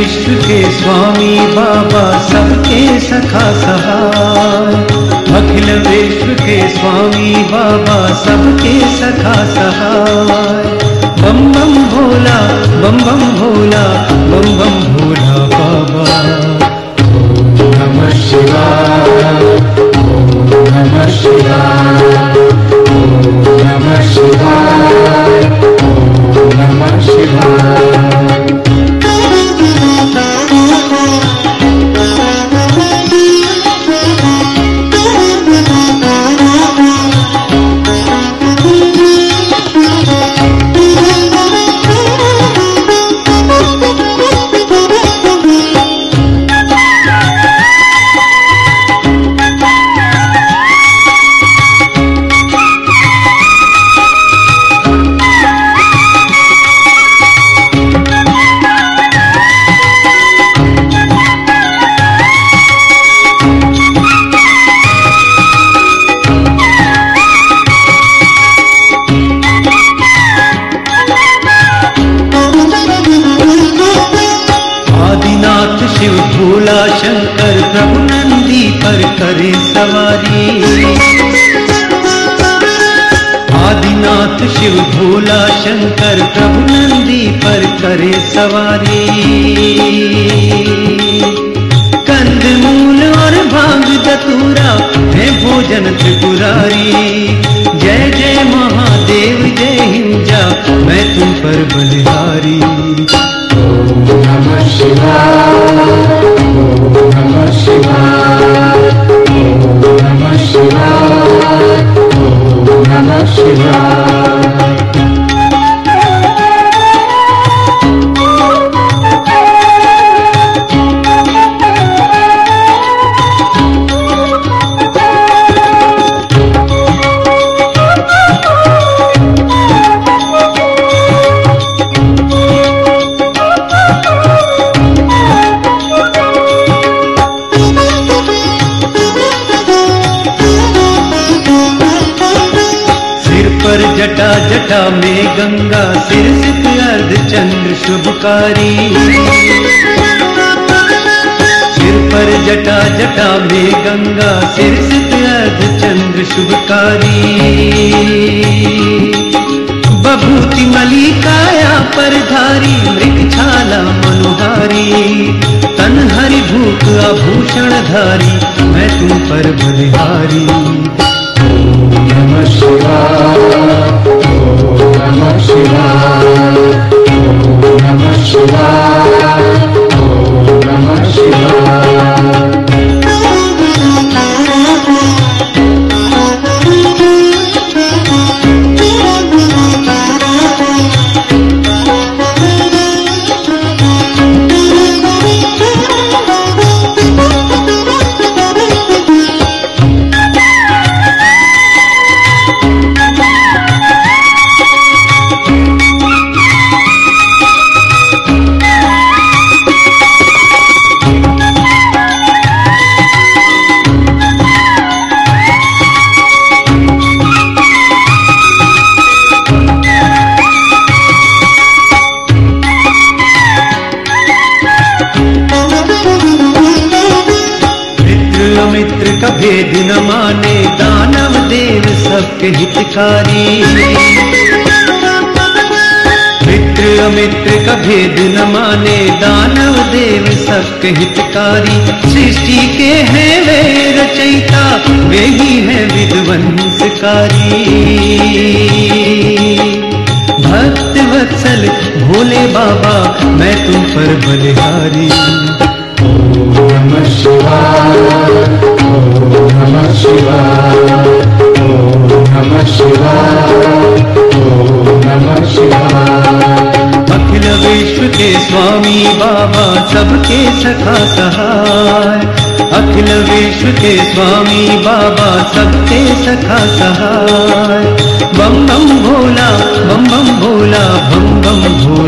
विश्व के स्वामी बाबा सबके सखा सहाय। अखिल विश्व के स्वामी बाबा सबके सखा सहाय। बम बम भोला, बम बम भोला, बम बम भोला बाबा। नमः शिवाय। प्रभु नंदी पर करे सवारी। आदिनाथ शिव भोला शंकर प्रभु नंदी पर करे सवारी। कंद मूल और भाँग दतूरा है भोजन त्रिपुरारी जय जय महादेव, जय हिंजा, मैं तुम पर बलिहारी। नमः शिवाय। जटा में गंगा सिर अर्ध चंद्र शुभकारी। सिर पर जटा जटा में गंगा सिर अर्ध चंद्र शुभकारी। बभूति मलिकाया पर धारी मृग छाला मनोहारी। तन हरि भूख आभूषण धारी मैं तुम पर बलिहारी। नमः नमः शिवाय भेद न माने दानव देव सबके हितकारी। मित्र अमित्र का भेद न माने दानव देव सबके हितकारी। सृष्टि के हैं वे रचयिता, वे ही हैं विध्वंसकारी। भक्त वत्सल, भोले बाबा, मैं तुम पर बलिहारी। नमः शिवाय। अखिल विश्व के स्वामी बाबा सबके सखा सहाय अखिल विश्व के स्वामी बाबा सबके सखा सहाय। बम बम भोला बम बम भोला बम बम भोला